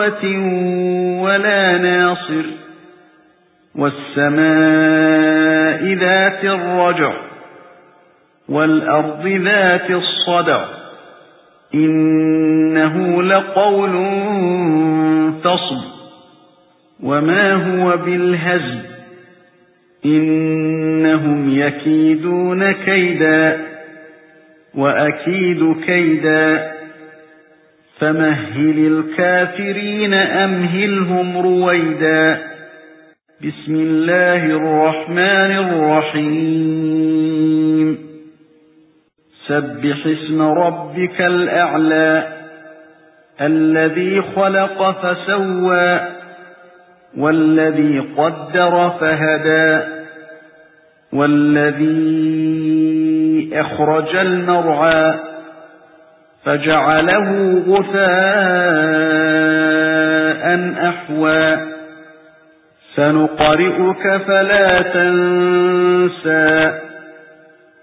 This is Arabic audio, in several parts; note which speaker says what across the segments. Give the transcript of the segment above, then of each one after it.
Speaker 1: قوة ولا ناصر. والسماء ذات الرجع والأرض ذات الصدع. إنه لقول فصل. وما هو بالهزل. إنهم يكيدون كيدا. وأكيد كيدا. فمهل الكافرين أمهلهم رويدا. بسم الله الرحمن الرحيم. سبح اسم ربك الأعلى الذي خلق فسوى والذي قدر فهدى والذي أخرج المرعى. فجعله غثاء أحوى. سنقرئك فلا تنسى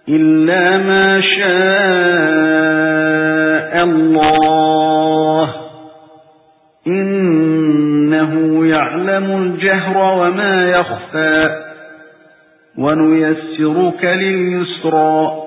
Speaker 1: إلا ما شاء الله. إنه يعلم الجهر وما يخفى. ونيسرك لليسرى.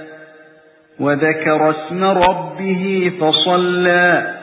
Speaker 1: وذكر اسم ربه فصلى